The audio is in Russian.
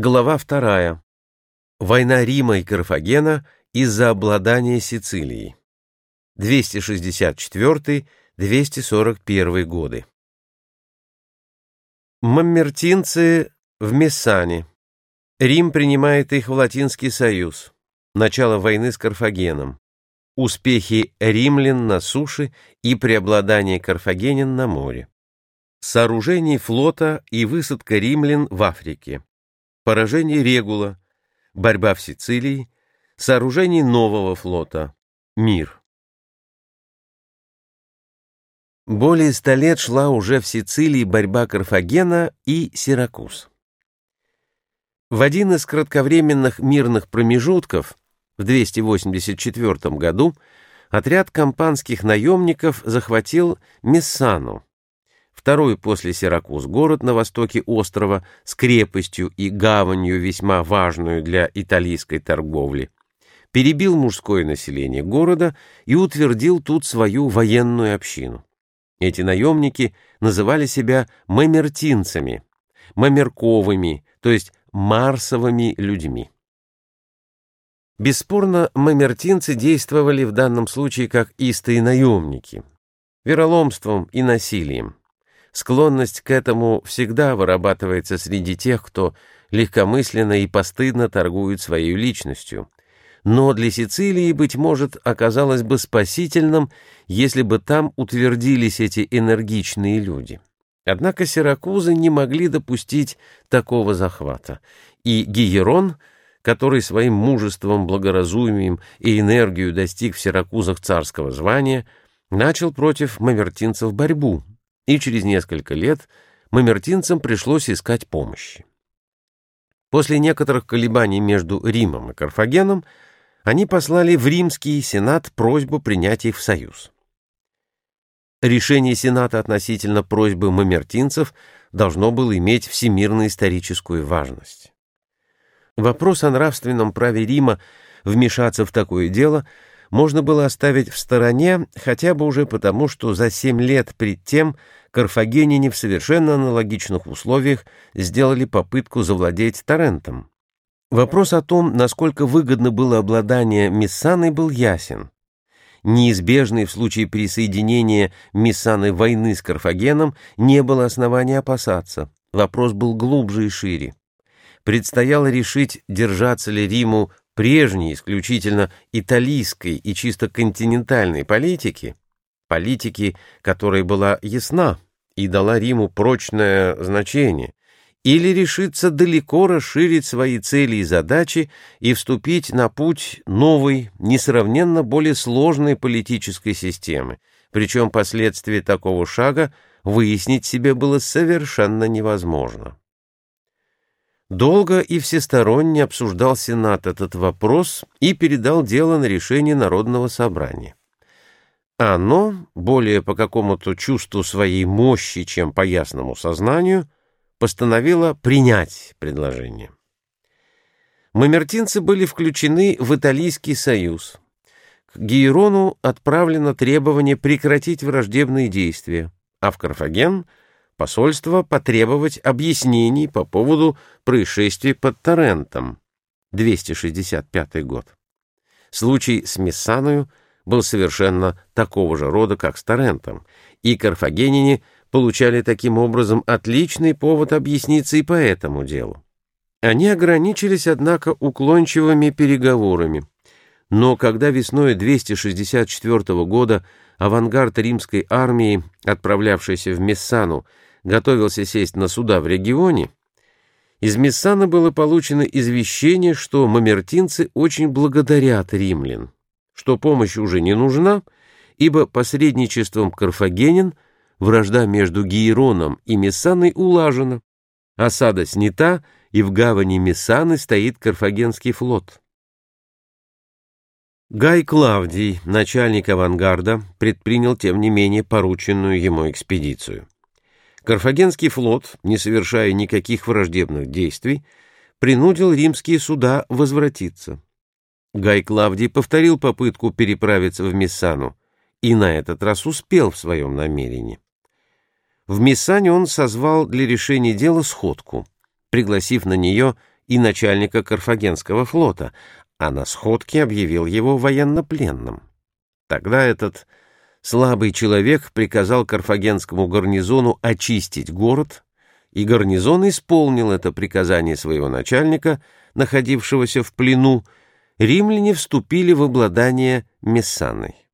Глава вторая. Война Рима и Карфагена из-за обладания Сицилией. 264-241 годы. Маммертинцы в Мессане. Рим принимает их в Латинский союз. Начало войны с Карфагеном. Успехи римлян на суше и преобладание карфагенян на море. Сооружение флота и высадка римлян в Африке поражение Регула, борьба в Сицилии, сооружение нового флота, мир. Более ста лет шла уже в Сицилии борьба Карфагена и Сиракуз. В один из кратковременных мирных промежутков в 284 году отряд кампанских наемников захватил Мессану, второй после Сиракуз город на востоке острова с крепостью и гаванью весьма важную для италийской торговли, перебил мужское население города и утвердил тут свою военную общину. Эти наемники называли себя мамертинцами, мамерковыми, то есть марсовыми людьми. Бесспорно, мамертинцы действовали в данном случае как истые наемники, вероломством и насилием. Склонность к этому всегда вырабатывается среди тех, кто легкомысленно и постыдно торгует своей личностью. Но для Сицилии, быть может, оказалось бы спасительным, если бы там утвердились эти энергичные люди. Однако сиракузы не могли допустить такого захвата, и Гиерон, который своим мужеством, благоразумием и энергию достиг в сиракузах царского звания, начал против мавертинцев борьбу, и через несколько лет мамертинцам пришлось искать помощи. После некоторых колебаний между Римом и Карфагеном они послали в Римский Сенат просьбу принять их в союз. Решение Сената относительно просьбы мамертинцев должно было иметь всемирно-историческую важность. Вопрос о нравственном праве Рима вмешаться в такое дело можно было оставить в стороне хотя бы уже потому, что за семь лет пред тем карфагеняне в совершенно аналогичных условиях сделали попытку завладеть Торрентом. Вопрос о том, насколько выгодно было обладание Мессаной, был ясен. Неизбежной в случае присоединения Мессаны войны с Карфагеном не было основания опасаться. Вопрос был глубже и шире. Предстояло решить, держаться ли Риму прежней, исключительно италийской и чисто континентальной политики, политики, которая была ясна и дала Риму прочное значение, или решиться далеко расширить свои цели и задачи и вступить на путь новой, несравненно более сложной политической системы, причем последствия такого шага выяснить себе было совершенно невозможно. Долго и всесторонне обсуждал Сенат этот вопрос и передал дело на решение Народного собрания. Оно, более по какому-то чувству своей мощи, чем по ясному сознанию, постановило принять предложение. Мамертинцы были включены в Италийский союз. К Гейрону отправлено требование прекратить враждебные действия, а в Карфаген — посольство потребовать объяснений по поводу происшествий под Торрентом, 265 год. Случай с Мессаною был совершенно такого же рода, как с Торрентом, и карфагенине получали таким образом отличный повод объясниться и по этому делу. Они ограничились, однако, уклончивыми переговорами. Но когда весной 264 года авангард римской армии, отправлявшийся в Мессану, готовился сесть на суда в регионе, из Мессана было получено извещение, что мамертинцы очень благодарят римлян, что помощь уже не нужна, ибо посредничеством карфагенин вражда между Гиероном и Мессаной улажена, осада снята, и в гавани Мессаны стоит карфагенский флот. Гай Клавдий, начальник авангарда, предпринял, тем не менее, порученную ему экспедицию. Карфагенский флот, не совершая никаких враждебных действий, принудил римские суда возвратиться. Гай Клавдий повторил попытку переправиться в Мессану и на этот раз успел в своем намерении. В Мессане он созвал для решения дела сходку, пригласив на нее и начальника Карфагенского флота, а на сходке объявил его военнопленным. Тогда этот слабый человек приказал карфагенскому гарнизону очистить город, и гарнизон исполнил это приказание своего начальника, находившегося в плену, римляне вступили в обладание Мессаной.